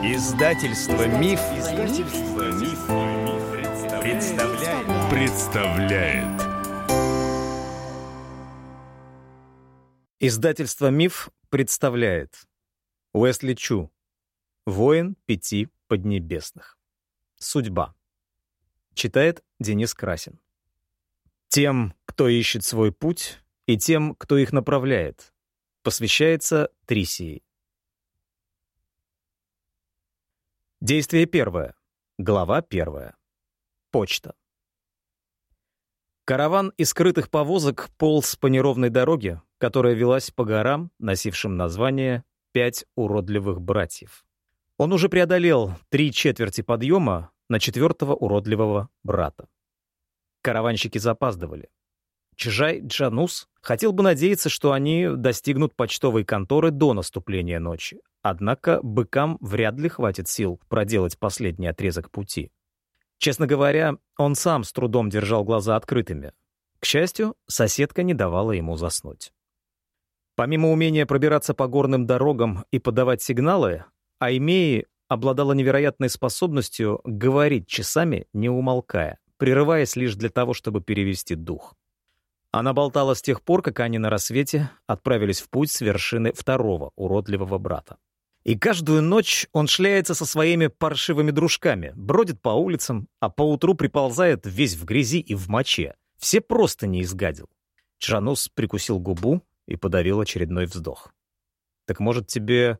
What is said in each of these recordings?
Издательство Миф, Издательство Миф, представляет. представляет. Издательство Миф представляет. Уэсли Чу. Воин пяти поднебесных. Судьба. Читает Денис Красин. Тем, кто ищет свой путь, и тем, кто их направляет, посвящается Трисии. Действие первое. Глава первая. Почта. Караван из скрытых повозок полз по неровной дороге, которая велась по горам, носившим название «Пять уродливых братьев». Он уже преодолел три четверти подъема на четвертого уродливого брата. Караванщики запаздывали. Чжай Джанус хотел бы надеяться, что они достигнут почтовой конторы до наступления ночи, Однако быкам вряд ли хватит сил проделать последний отрезок пути. Честно говоря, он сам с трудом держал глаза открытыми. К счастью, соседка не давала ему заснуть. Помимо умения пробираться по горным дорогам и подавать сигналы, Аймеи обладала невероятной способностью говорить часами, не умолкая, прерываясь лишь для того, чтобы перевести дух. Она болтала с тех пор, как они на рассвете отправились в путь с вершины второго уродливого брата. И каждую ночь он шляется со своими паршивыми дружками, бродит по улицам, а поутру приползает весь в грязи и в моче. Все просто не изгадил. Чжанус прикусил губу и подавил очередной вздох. «Так может тебе...»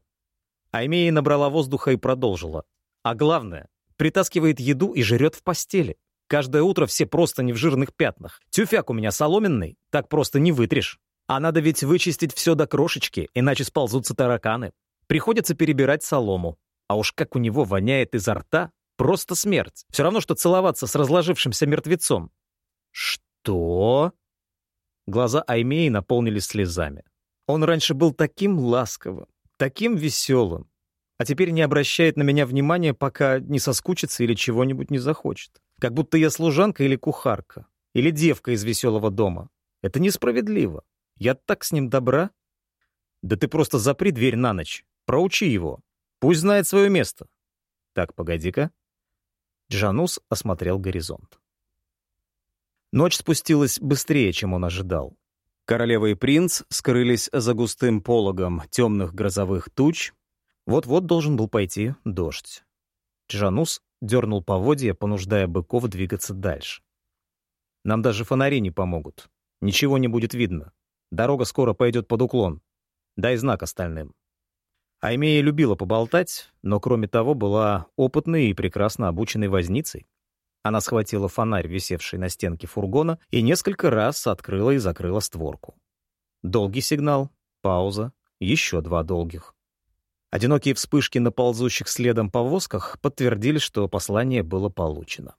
Аймея набрала воздуха и продолжила. «А главное, притаскивает еду и жрет в постели. Каждое утро все просто не в жирных пятнах. Тюфяк у меня соломенный, так просто не вытрешь. А надо ведь вычистить все до крошечки, иначе сползутся тараканы. Приходится перебирать солому. А уж как у него воняет изо рта, просто смерть. Все равно, что целоваться с разложившимся мертвецом. Что? Глаза Аймеи наполнились слезами. Он раньше был таким ласковым, таким веселым, а теперь не обращает на меня внимания, пока не соскучится или чего-нибудь не захочет. Как будто я служанка или кухарка, или девка из веселого дома. Это несправедливо. Я так с ним добра. Да ты просто запри дверь на ночь. Проучи его. Пусть знает свое место. Так, погоди-ка. Джанус осмотрел горизонт. Ночь спустилась быстрее, чем он ожидал. Королева и принц скрылись за густым пологом темных грозовых туч. Вот-вот должен был пойти дождь. Джанус дернул поводья, понуждая быков двигаться дальше. «Нам даже фонари не помогут. Ничего не будет видно. Дорога скоро пойдет под уклон. Дай знак остальным». Аймея любила поболтать, но кроме того была опытной и прекрасно обученной возницей. Она схватила фонарь, висевший на стенке фургона, и несколько раз открыла и закрыла створку. Долгий сигнал, пауза, еще два долгих. Одинокие вспышки на ползущих следом повозках подтвердили, что послание было получено.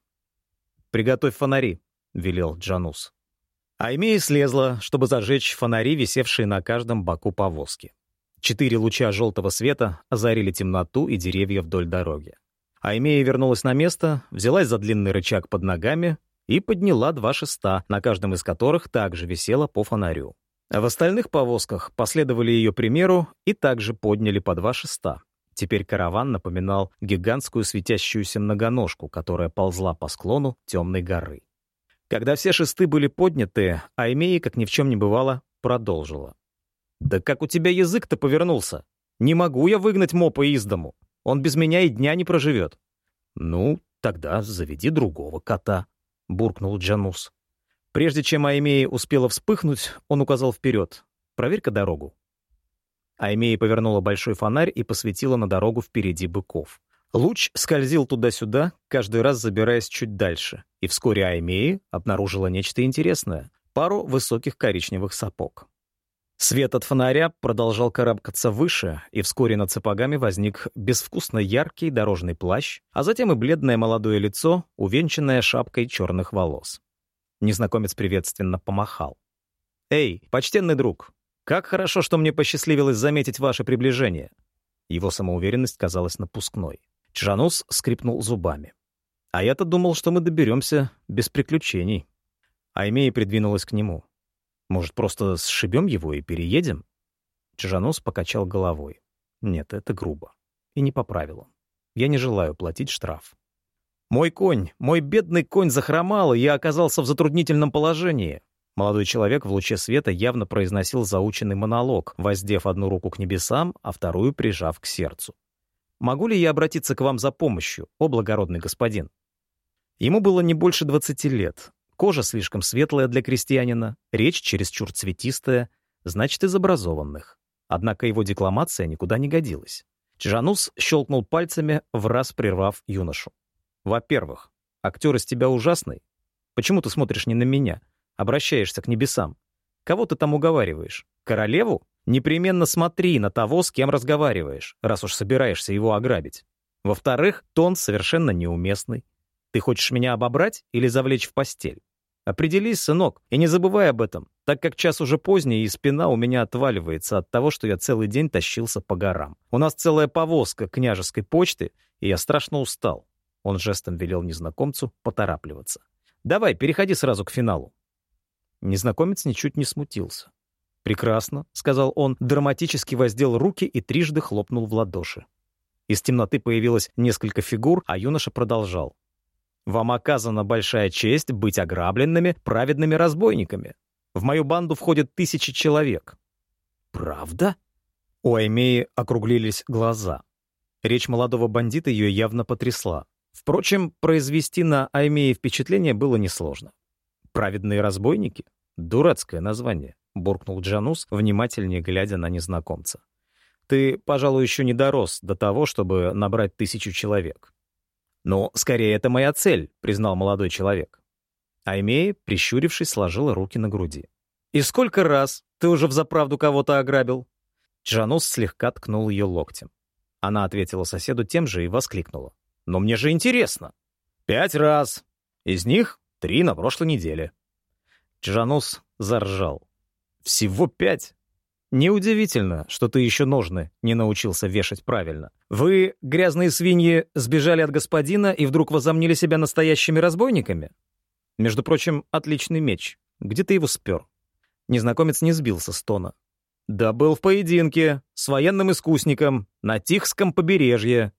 «Приготовь фонари», — велел Джанус. Аймея слезла, чтобы зажечь фонари, висевшие на каждом боку повозки. Четыре луча желтого света озарили темноту и деревья вдоль дороги. Аймея вернулась на место, взялась за длинный рычаг под ногами и подняла два шеста, на каждом из которых также висело по фонарю. В остальных повозках последовали ее примеру и также подняли по два шеста. Теперь караван напоминал гигантскую светящуюся многоножку, которая ползла по склону темной горы. Когда все шесты были подняты, Аймея, как ни в чем не бывало, продолжила. «Да как у тебя язык-то повернулся? Не могу я выгнать мопа из дому. Он без меня и дня не проживет». «Ну, тогда заведи другого кота», — буркнул Джанус. Прежде чем Аймея успела вспыхнуть, он указал вперед. «Проверь-ка дорогу». Аймея повернула большой фонарь и посветила на дорогу впереди быков. Луч скользил туда-сюда, каждый раз забираясь чуть дальше, и вскоре Аймея обнаружила нечто интересное — пару высоких коричневых сапог. Свет от фонаря продолжал карабкаться выше, и вскоре над сапогами возник безвкусно яркий дорожный плащ, а затем и бледное молодое лицо, увенчанное шапкой черных волос. Незнакомец приветственно помахал. «Эй, почтенный друг, как хорошо, что мне посчастливилось заметить ваше приближение!» Его самоуверенность казалась напускной. Чжанус скрипнул зубами. «А я-то думал, что мы доберемся без приключений». Аймея придвинулась к нему. Может, просто сшибем его и переедем?» Чижанос покачал головой. «Нет, это грубо. И не по правилам. Я не желаю платить штраф. Мой конь, мой бедный конь захромал, и я оказался в затруднительном положении. Молодой человек в луче света явно произносил заученный монолог, воздев одну руку к небесам, а вторую прижав к сердцу. «Могу ли я обратиться к вам за помощью, о благородный господин?» Ему было не больше двадцати лет. Кожа слишком светлая для крестьянина, речь чересчур цветистая, значит, из образованных. Однако его декламация никуда не годилась. Чжанус щелкнул пальцами, в раз прервав юношу. Во-первых, актер из тебя ужасный. Почему ты смотришь не на меня? Обращаешься к небесам. Кого ты там уговариваешь? Королеву? Непременно смотри на того, с кем разговариваешь, раз уж собираешься его ограбить. Во-вторых, тон совершенно неуместный. Ты хочешь меня обобрать или завлечь в постель? Определись, сынок, и не забывай об этом, так как час уже поздний, и спина у меня отваливается от того, что я целый день тащился по горам. У нас целая повозка княжеской почты, и я страшно устал. Он жестом велел незнакомцу поторапливаться. «Давай, переходи сразу к финалу». Незнакомец ничуть не смутился. «Прекрасно», — сказал он, драматически воздел руки и трижды хлопнул в ладоши. Из темноты появилось несколько фигур, а юноша продолжал. «Вам оказана большая честь быть ограбленными праведными разбойниками. В мою банду входят тысячи человек». «Правда?» У Аймеи округлились глаза. Речь молодого бандита ее явно потрясла. Впрочем, произвести на Аймее впечатление было несложно. «Праведные разбойники?» «Дурацкое название», — буркнул Джанус, внимательнее глядя на незнакомца. «Ты, пожалуй, еще не дорос до того, чтобы набрать тысячу человек». «Ну, скорее, это моя цель», — признал молодой человек. Аймея, прищурившись, сложила руки на груди. «И сколько раз ты уже взаправду кого-то ограбил?» Джанус слегка ткнул ее локтем. Она ответила соседу тем же и воскликнула. Но мне же интересно. Пять раз. Из них три на прошлой неделе. Джанус заржал. Всего пять? Неудивительно, что ты еще ножны не научился вешать правильно. Вы, грязные свиньи, сбежали от господина и вдруг возомнили себя настоящими разбойниками? Между прочим, отличный меч. Где ты его спер? Незнакомец не сбился с тона. Да был в поединке с военным искусником на Тихском побережье.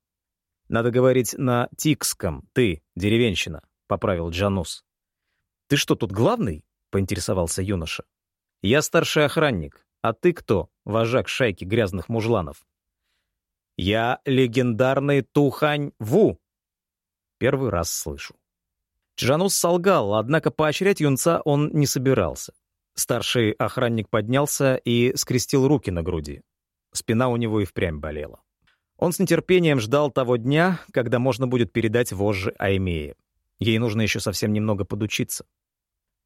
«Надо говорить на тикском, ты, деревенщина», — поправил Джанус. «Ты что, тут главный?» — поинтересовался юноша. «Я старший охранник. А ты кто, вожак шайки грязных мужланов?» «Я легендарный Тухань Ву!» Первый раз слышу. Джанус солгал, однако поощрять юнца он не собирался. Старший охранник поднялся и скрестил руки на груди. Спина у него и впрямь болела. Он с нетерпением ждал того дня, когда можно будет передать вожжи Аймее. Ей нужно еще совсем немного подучиться.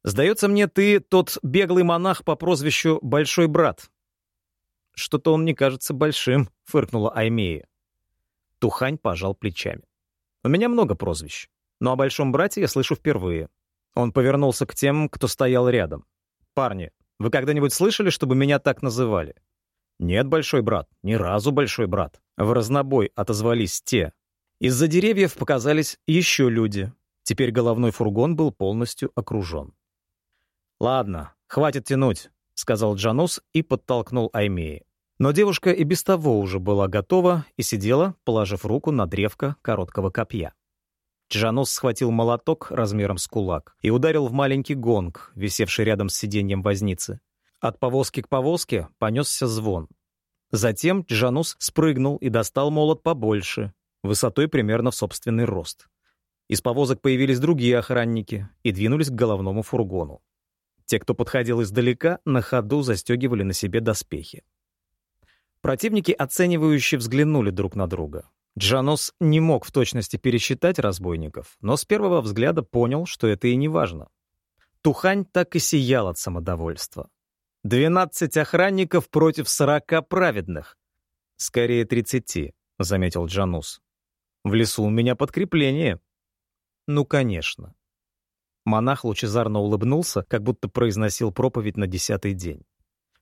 «Сдается мне, ты тот беглый монах по прозвищу Большой Брат». «Что-то он не кажется большим», — фыркнула Аймея. Тухань пожал плечами. «У меня много прозвищ, но о Большом Брате я слышу впервые». Он повернулся к тем, кто стоял рядом. «Парни, вы когда-нибудь слышали, чтобы меня так называли?» «Нет, большой брат, ни разу большой брат». В разнобой отозвались те. Из-за деревьев показались еще люди. Теперь головной фургон был полностью окружен. «Ладно, хватит тянуть», — сказал Джанус и подтолкнул Аймеи. Но девушка и без того уже была готова и сидела, положив руку на древко короткого копья. Джанус схватил молоток размером с кулак и ударил в маленький гонг, висевший рядом с сиденьем возницы. От повозки к повозке понесся звон. Затем Джанус спрыгнул и достал молот побольше, высотой примерно в собственный рост. Из повозок появились другие охранники и двинулись к головному фургону. Те, кто подходил издалека, на ходу застегивали на себе доспехи. Противники оценивающе взглянули друг на друга. Джанос не мог в точности пересчитать разбойников, но с первого взгляда понял, что это и не важно. Тухань так и сиял от самодовольства. Двенадцать охранников против сорока праведных. Скорее тридцати, заметил Джанус. В лесу у меня подкрепление. Ну, конечно. Монах лучезарно улыбнулся, как будто произносил проповедь на десятый день.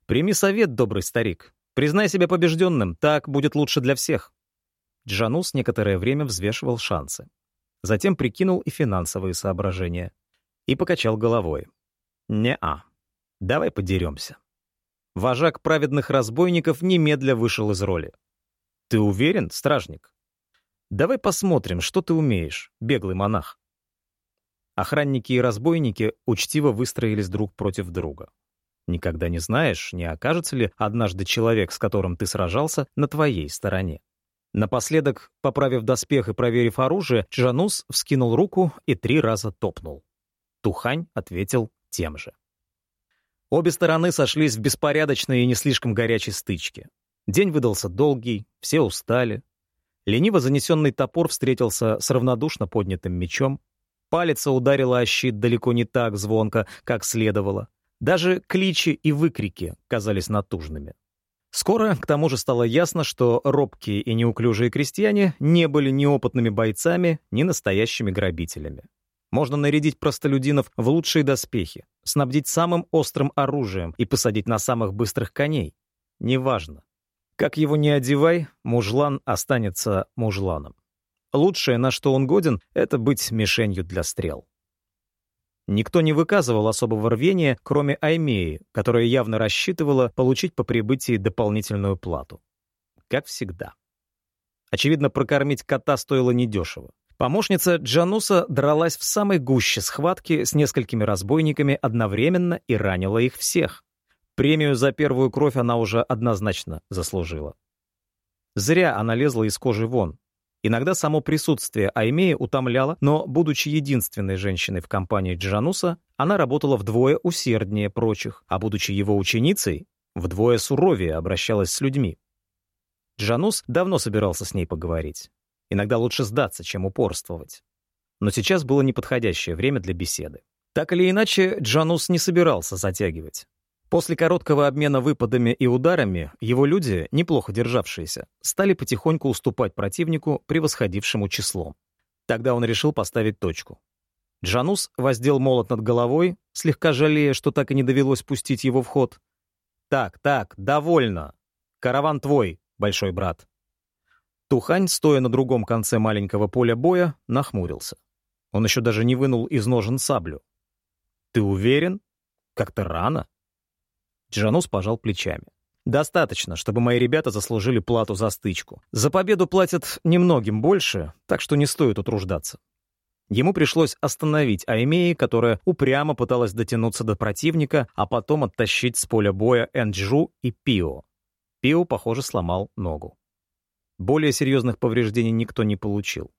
«Прими совет, добрый старик. Признай себя побежденным, так будет лучше для всех». Джанус некоторое время взвешивал шансы. Затем прикинул и финансовые соображения. И покачал головой. «Не-а». Давай подеремся. Вожак праведных разбойников немедля вышел из роли. Ты уверен, стражник? Давай посмотрим, что ты умеешь, беглый монах». Охранники и разбойники учтиво выстроились друг против друга. Никогда не знаешь, не окажется ли однажды человек, с которым ты сражался, на твоей стороне. Напоследок, поправив доспех и проверив оружие, Джанус вскинул руку и три раза топнул. Тухань ответил тем же. Обе стороны сошлись в беспорядочной и не слишком горячей стычке. День выдался долгий, все устали. Лениво занесенный топор встретился с равнодушно поднятым мечом. Палец ударила о щит далеко не так звонко, как следовало. Даже кличи и выкрики казались натужными. Скоро, к тому же, стало ясно, что робкие и неуклюжие крестьяне не были ни опытными бойцами, ни настоящими грабителями. Можно нарядить простолюдинов в лучшие доспехи, снабдить самым острым оружием и посадить на самых быстрых коней. Неважно. Как его не одевай, мужлан останется мужланом. Лучшее, на что он годен, это быть мишенью для стрел. Никто не выказывал особого рвения, кроме Аймеи, которая явно рассчитывала получить по прибытии дополнительную плату. Как всегда. Очевидно, прокормить кота стоило недешево. Помощница Джануса дралась в самой гуще схватки с несколькими разбойниками одновременно и ранила их всех. Премию за первую кровь она уже однозначно заслужила. Зря она лезла из кожи вон. Иногда само присутствие Аймеи утомляло, но, будучи единственной женщиной в компании Джануса, она работала вдвое усерднее прочих, а будучи его ученицей, вдвое суровее обращалась с людьми. Джанус давно собирался с ней поговорить. Иногда лучше сдаться, чем упорствовать. Но сейчас было неподходящее время для беседы. Так или иначе, Джанус не собирался затягивать. После короткого обмена выпадами и ударами его люди, неплохо державшиеся, стали потихоньку уступать противнику, превосходившему числом. Тогда он решил поставить точку. Джанус воздел молот над головой, слегка жалея, что так и не довелось пустить его в ход. «Так, так, довольно. Караван твой, большой брат». Тухань, стоя на другом конце маленького поля боя, нахмурился. Он еще даже не вынул из ножен саблю. «Ты уверен? Как-то рано». Джанус пожал плечами. «Достаточно, чтобы мои ребята заслужили плату за стычку. За победу платят немногим больше, так что не стоит утруждаться». Ему пришлось остановить Аймеи, которая упрямо пыталась дотянуться до противника, а потом оттащить с поля боя Энджу и Пио. Пио, похоже, сломал ногу. Более серьезных повреждений никто не получил.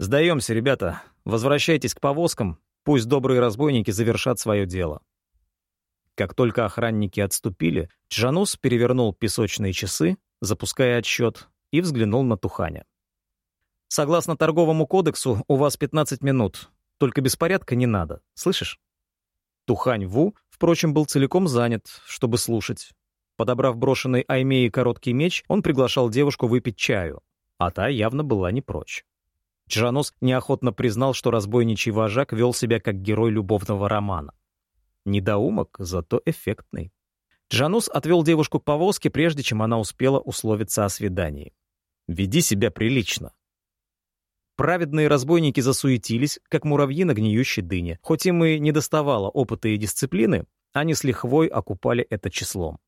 «Сдаемся, ребята. Возвращайтесь к повозкам. Пусть добрые разбойники завершат свое дело». Как только охранники отступили, Джанус перевернул песочные часы, запуская отсчет, и взглянул на Туханя. «Согласно торговому кодексу, у вас 15 минут. Только беспорядка не надо. Слышишь?» Тухань Ву, впрочем, был целиком занят, чтобы слушать. Подобрав брошенный Аймеи короткий меч, он приглашал девушку выпить чаю, а та явно была не прочь. Джанус неохотно признал, что разбойничий вожак вел себя как герой любовного романа. Недоумок, зато эффектный. Джанус отвел девушку к повозке, прежде чем она успела условиться о свидании. «Веди себя прилично». Праведные разбойники засуетились, как муравьи на гниющей дыне. Хоть им и не доставало опыта и дисциплины, они с лихвой окупали это числом.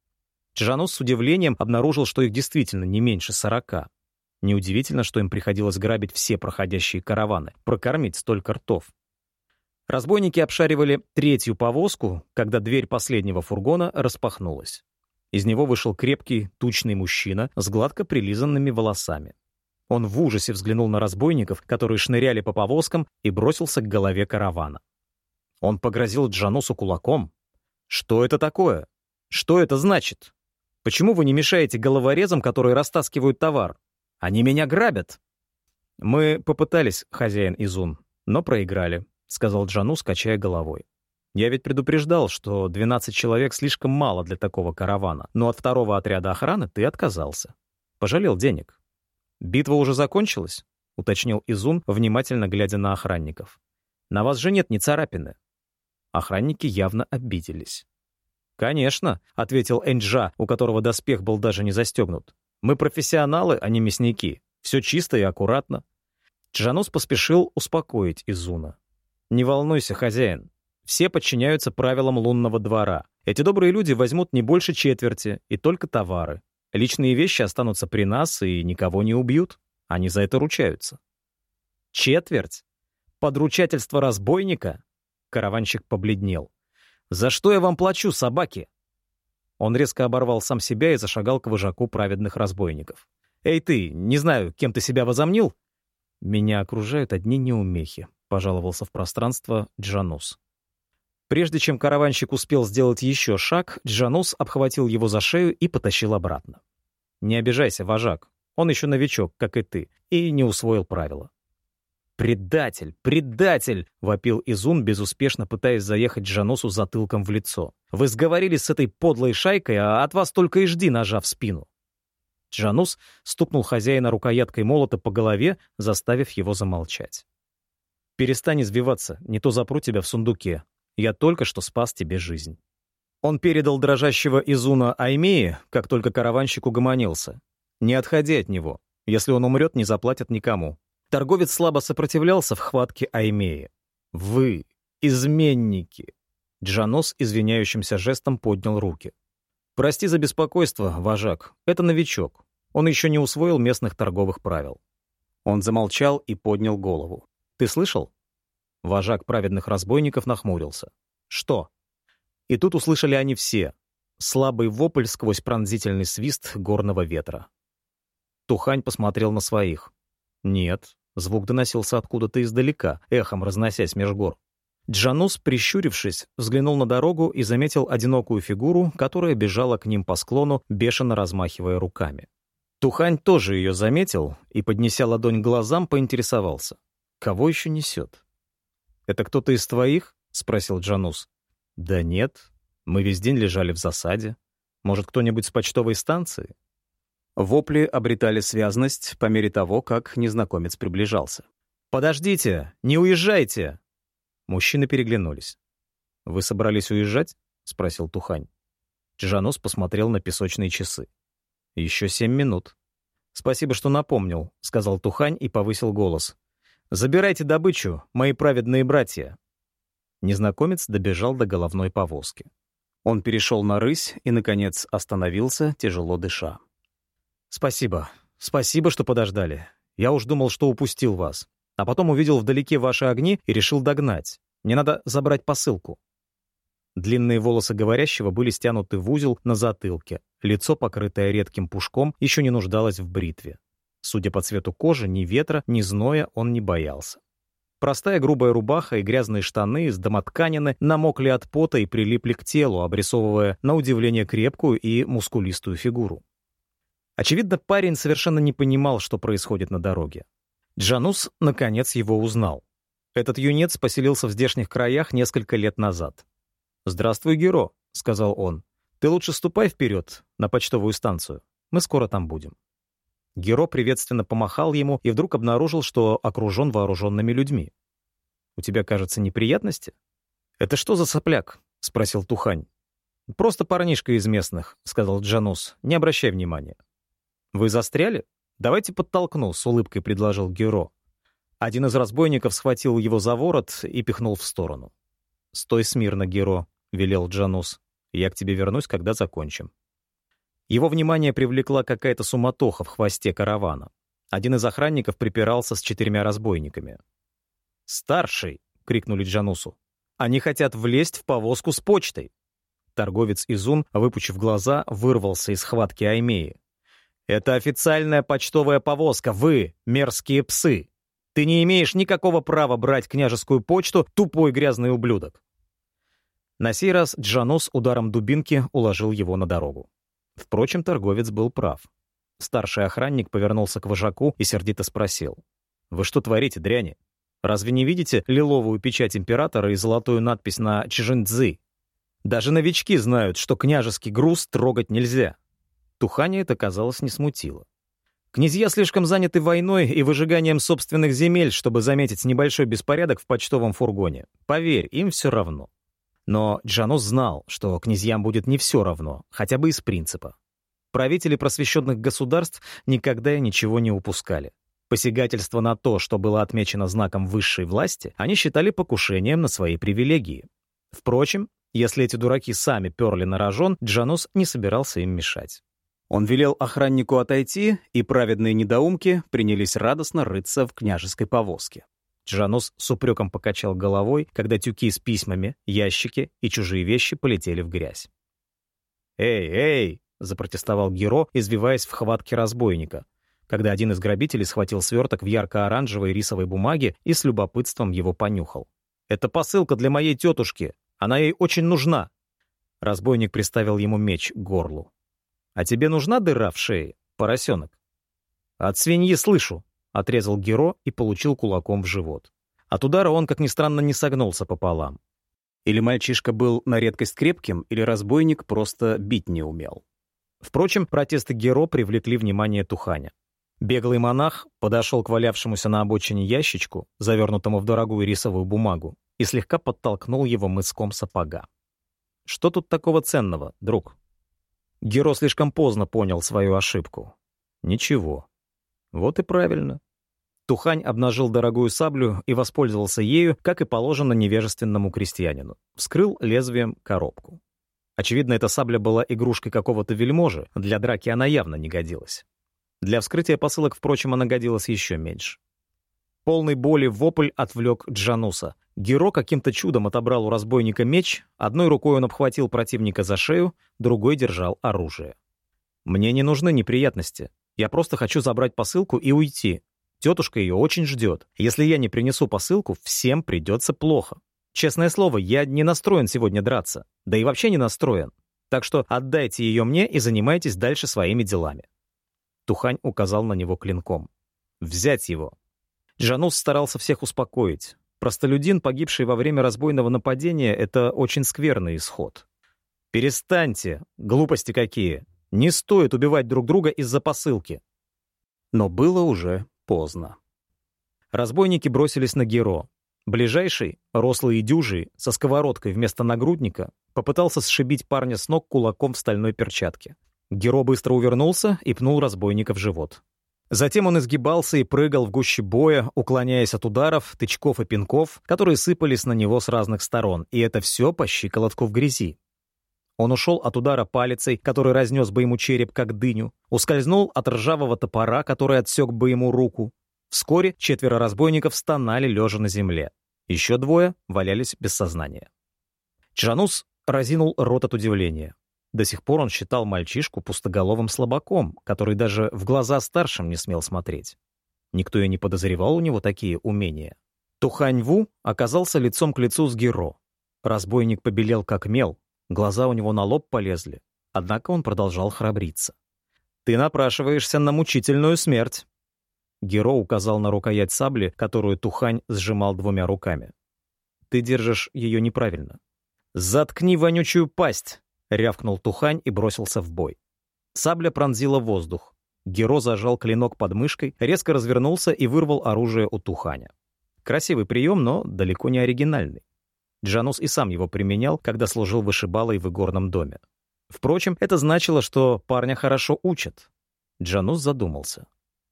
Джанус с удивлением обнаружил, что их действительно не меньше сорока. Неудивительно, что им приходилось грабить все проходящие караваны, прокормить столько ртов. Разбойники обшаривали третью повозку, когда дверь последнего фургона распахнулась. Из него вышел крепкий, тучный мужчина с гладко прилизанными волосами. Он в ужасе взглянул на разбойников, которые шныряли по повозкам, и бросился к голове каравана. Он погрозил Джанусу кулаком. «Что это такое? Что это значит?» Почему вы не мешаете головорезам, которые растаскивают товар? Они меня грабят!» «Мы попытались, хозяин Изун, но проиграли», — сказал Джану, скачая головой. «Я ведь предупреждал, что 12 человек слишком мало для такого каравана, но от второго отряда охраны ты отказался. Пожалел денег». «Битва уже закончилась?» — уточнил Изун, внимательно глядя на охранников. «На вас же нет ни царапины». Охранники явно обиделись. «Конечно», — ответил Энджа, у которого доспех был даже не застегнут. «Мы профессионалы, а не мясники. Все чисто и аккуратно». Джанус поспешил успокоить Изуна. «Не волнуйся, хозяин. Все подчиняются правилам лунного двора. Эти добрые люди возьмут не больше четверти, и только товары. Личные вещи останутся при нас и никого не убьют. Они за это ручаются. Четверть? Подручательство разбойника? Караванщик побледнел. «За что я вам плачу, собаки?» Он резко оборвал сам себя и зашагал к вожаку праведных разбойников. «Эй ты, не знаю, кем ты себя возомнил?» «Меня окружают одни неумехи», — пожаловался в пространство Джанус. Прежде чем караванщик успел сделать еще шаг, Джанус обхватил его за шею и потащил обратно. «Не обижайся, вожак. Он еще новичок, как и ты, и не усвоил правила». «Предатель! Предатель!» — вопил Изун, безуспешно пытаясь заехать Джанусу затылком в лицо. «Вы сговорились с этой подлой шайкой, а от вас только и жди ножа в спину». Джанус стукнул хозяина рукояткой молота по голове, заставив его замолчать. «Перестань извиваться, не то запру тебя в сундуке. Я только что спас тебе жизнь». Он передал дрожащего Изуна Аймеи, как только караванщик угомонился. «Не отходи от него. Если он умрет, не заплатят никому». Торговец слабо сопротивлялся в хватке Аймеи. «Вы, изменники!» Джанос извиняющимся жестом поднял руки. «Прости за беспокойство, вожак. Это новичок. Он еще не усвоил местных торговых правил». Он замолчал и поднял голову. «Ты слышал?» Вожак праведных разбойников нахмурился. «Что?» И тут услышали они все. Слабый вопль сквозь пронзительный свист горного ветра. Тухань посмотрел на своих. «Нет». Звук доносился откуда-то издалека, эхом разносясь меж гор. Джанус, прищурившись, взглянул на дорогу и заметил одинокую фигуру, которая бежала к ним по склону, бешено размахивая руками. Тухань тоже ее заметил и, поднеся ладонь к глазам, поинтересовался. «Кого еще несет?» «Это кто-то из твоих?» — спросил Джанус. «Да нет. Мы весь день лежали в засаде. Может, кто-нибудь с почтовой станции?» Вопли обретали связность по мере того, как незнакомец приближался. «Подождите! Не уезжайте!» Мужчины переглянулись. «Вы собрались уезжать?» — спросил Тухань. Джанус посмотрел на песочные часы. «Еще семь минут». «Спасибо, что напомнил», — сказал Тухань и повысил голос. «Забирайте добычу, мои праведные братья». Незнакомец добежал до головной повозки. Он перешел на рысь и, наконец, остановился, тяжело дыша. «Спасибо. Спасибо, что подождали. Я уж думал, что упустил вас а потом увидел вдалеке ваши огни и решил догнать. Мне надо забрать посылку». Длинные волосы говорящего были стянуты в узел на затылке. Лицо, покрытое редким пушком, еще не нуждалось в бритве. Судя по цвету кожи, ни ветра, ни зноя он не боялся. Простая грубая рубаха и грязные штаны из домотканины намокли от пота и прилипли к телу, обрисовывая, на удивление, крепкую и мускулистую фигуру. Очевидно, парень совершенно не понимал, что происходит на дороге. Джанус, наконец, его узнал. Этот юнец поселился в здешних краях несколько лет назад. «Здравствуй, Геро», — сказал он. «Ты лучше ступай вперед, на почтовую станцию. Мы скоро там будем». Геро приветственно помахал ему и вдруг обнаружил, что окружен вооруженными людьми. «У тебя, кажется, неприятности?» «Это что за сопляк?» — спросил Тухань. «Просто парнишка из местных», — сказал Джанус. «Не обращай внимания». «Вы застряли?» «Давайте подтолкну», — с улыбкой предложил Геро. Один из разбойников схватил его за ворот и пихнул в сторону. «Стой смирно, Геро», — велел Джанус. «Я к тебе вернусь, когда закончим». Его внимание привлекла какая-то суматоха в хвосте каравана. Один из охранников припирался с четырьмя разбойниками. «Старший!» — крикнули Джанусу. «Они хотят влезть в повозку с почтой!» Торговец Изун, выпучив глаза, вырвался из схватки Аймеи. Это официальная почтовая повозка, вы, мерзкие псы. Ты не имеешь никакого права брать княжескую почту, тупой грязный ублюдок. На сей раз Джанос ударом дубинки уложил его на дорогу. Впрочем, торговец был прав. Старший охранник повернулся к вожаку и сердито спросил. «Вы что творите, дряни? Разве не видите лиловую печать императора и золотую надпись на Чжинцзы? Даже новички знают, что княжеский груз трогать нельзя. Тухане это, казалось, не смутило. Князья слишком заняты войной и выжиганием собственных земель, чтобы заметить небольшой беспорядок в почтовом фургоне. Поверь, им все равно. Но Джанус знал, что князьям будет не все равно, хотя бы из принципа. Правители просвещенных государств никогда и ничего не упускали. Посягательство на то, что было отмечено знаком высшей власти, они считали покушением на свои привилегии. Впрочем, если эти дураки сами перли на рожон, Джанус не собирался им мешать. Он велел охраннику отойти, и праведные недоумки принялись радостно рыться в княжеской повозке. Джанус с упреком покачал головой, когда тюки с письмами, ящики и чужие вещи полетели в грязь. «Эй, эй!» — запротестовал Геро, извиваясь в хватке разбойника, когда один из грабителей схватил сверток в ярко-оранжевой рисовой бумаге и с любопытством его понюхал. «Это посылка для моей тетушки. Она ей очень нужна». Разбойник приставил ему меч к горлу. «А тебе нужна дыра в шее, поросенок?» «От свиньи слышу», — отрезал Геро и получил кулаком в живот. От удара он, как ни странно, не согнулся пополам. Или мальчишка был на редкость крепким, или разбойник просто бить не умел. Впрочем, протесты Геро привлекли внимание Туханя. Беглый монах подошел к валявшемуся на обочине ящичку, завернутому в дорогую рисовую бумагу, и слегка подтолкнул его мыском сапога. «Что тут такого ценного, друг?» Геро слишком поздно понял свою ошибку. Ничего. Вот и правильно. Тухань обнажил дорогую саблю и воспользовался ею, как и положено невежественному крестьянину. Вскрыл лезвием коробку. Очевидно, эта сабля была игрушкой какого-то вельможи, для драки она явно не годилась. Для вскрытия посылок, впрочем, она годилась еще меньше. Полный боли вопль отвлек Джануса. Геро каким-то чудом отобрал у разбойника меч, одной рукой он обхватил противника за шею, другой держал оружие. «Мне не нужны неприятности. Я просто хочу забрать посылку и уйти. Тетушка ее очень ждет. Если я не принесу посылку, всем придется плохо. Честное слово, я не настроен сегодня драться. Да и вообще не настроен. Так что отдайте ее мне и занимайтесь дальше своими делами». Тухань указал на него клинком. «Взять его». Джанус старался всех успокоить. Простолюдин, погибший во время разбойного нападения, — это очень скверный исход. «Перестаньте! Глупости какие! Не стоит убивать друг друга из-за посылки!» Но было уже поздно. Разбойники бросились на Геро. Ближайший, рослый и дюжий, со сковородкой вместо нагрудника, попытался сшибить парня с ног кулаком в стальной перчатке. Геро быстро увернулся и пнул разбойника в живот. Затем он изгибался и прыгал в гуще боя, уклоняясь от ударов, тычков и пинков, которые сыпались на него с разных сторон, и это все по щиколотку в грязи. Он ушел от удара палицей, который разнес бы ему череп, как дыню, ускользнул от ржавого топора, который отсек бы ему руку. Вскоре четверо разбойников стонали, лежа на земле. Еще двое валялись без сознания. Чжанус разинул рот от удивления. До сих пор он считал мальчишку пустоголовым слабаком, который даже в глаза старшим не смел смотреть. Никто и не подозревал у него такие умения. Тухань Ву оказался лицом к лицу с Геро. Разбойник побелел как мел, глаза у него на лоб полезли, однако он продолжал храбриться. «Ты напрашиваешься на мучительную смерть!» Геро указал на рукоять сабли, которую Тухань сжимал двумя руками. «Ты держишь ее неправильно». «Заткни вонючую пасть!» — рявкнул Тухань и бросился в бой. Сабля пронзила воздух. Геро зажал клинок под мышкой, резко развернулся и вырвал оружие у Туханя. Красивый прием, но далеко не оригинальный. Джанус и сам его применял, когда служил вышибалой в игорном доме. Впрочем, это значило, что парня хорошо учат. Джанус задумался.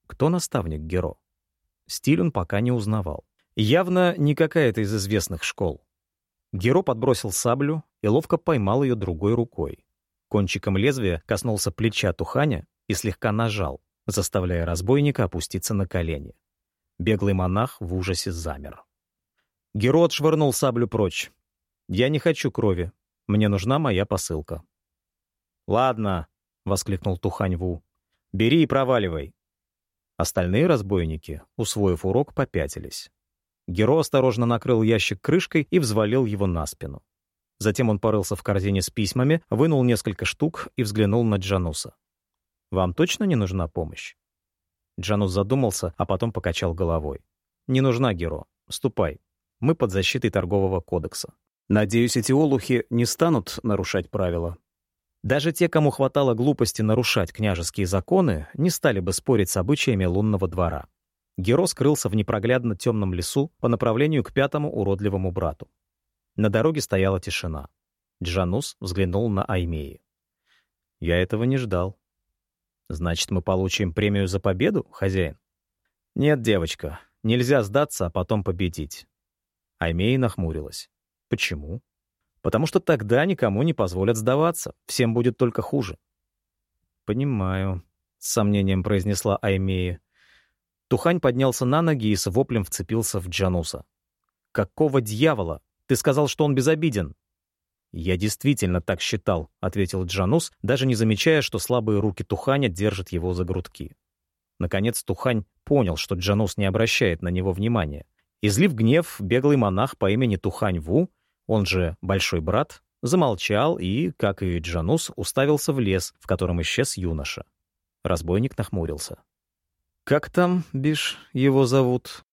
Кто наставник Геро? Стиль он пока не узнавал. Явно не какая-то из известных школ. Геро подбросил саблю и ловко поймал ее другой рукой. Кончиком лезвия коснулся плеча Туханя и слегка нажал, заставляя разбойника опуститься на колени. Беглый монах в ужасе замер. Геро отшвырнул саблю прочь. «Я не хочу крови. Мне нужна моя посылка». «Ладно», — воскликнул Тухань Ву. «Бери и проваливай». Остальные разбойники, усвоив урок, попятились. Геро осторожно накрыл ящик крышкой и взвалил его на спину. Затем он порылся в корзине с письмами, вынул несколько штук и взглянул на Джануса. «Вам точно не нужна помощь?» Джанус задумался, а потом покачал головой. «Не нужна, Геро. Ступай. Мы под защитой торгового кодекса. Надеюсь, эти олухи не станут нарушать правила». Даже те, кому хватало глупости нарушать княжеские законы, не стали бы спорить с обычаями лунного двора. Геро скрылся в непроглядно темном лесу по направлению к пятому уродливому брату. На дороге стояла тишина. Джанус взглянул на Аймеи. «Я этого не ждал». «Значит, мы получим премию за победу, хозяин?» «Нет, девочка, нельзя сдаться, а потом победить». Аймеи нахмурилась. «Почему?» «Потому что тогда никому не позволят сдаваться, всем будет только хуже». понимаю», — с сомнением произнесла Аймея. Тухань поднялся на ноги и с воплем вцепился в Джануса. «Какого дьявола? Ты сказал, что он безобиден!» «Я действительно так считал», — ответил Джанус, даже не замечая, что слабые руки Туханя держат его за грудки. Наконец Тухань понял, что Джанус не обращает на него внимания. Излив гнев, беглый монах по имени Тухань Ву, он же Большой Брат, замолчал и, как и Джанус, уставился в лес, в котором исчез юноша. Разбойник нахмурился. «Как там, Биш, его зовут?»